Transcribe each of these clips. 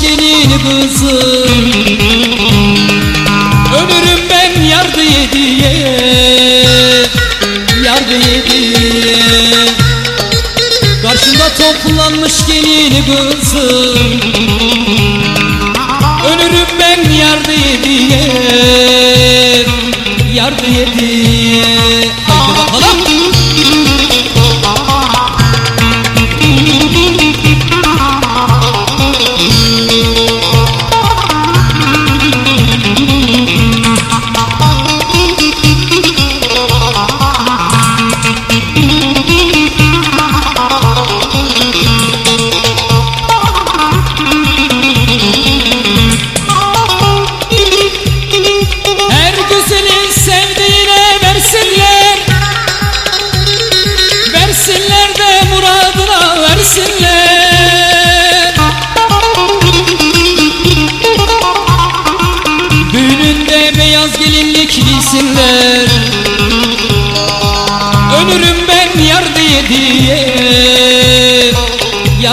gelini kızım. Ölürüm ben yar diye diye Yar diye. Diye Karşımda toplanmış gelini kızım. Ölürüm ben yar diye diye. Yar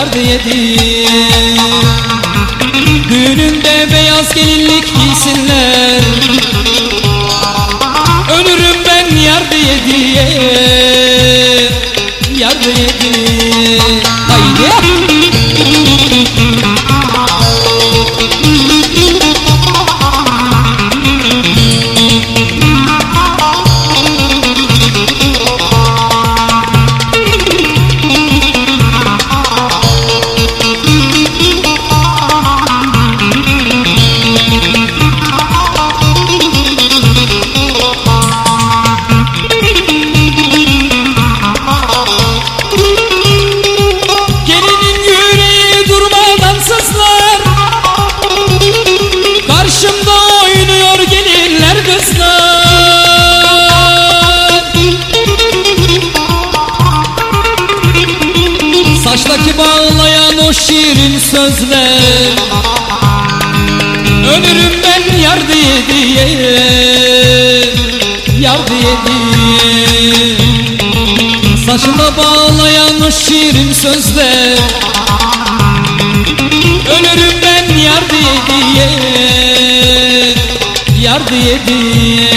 Yar diye diye Düğününde beyaz gelinlik Saçtaki bağlayan o şirin sözler. Ölürüm ben yar diye diye Yar diye diye. Saçına bağlayan o şirin sözler. Ölürüm ben yar diye diye Yar diye diye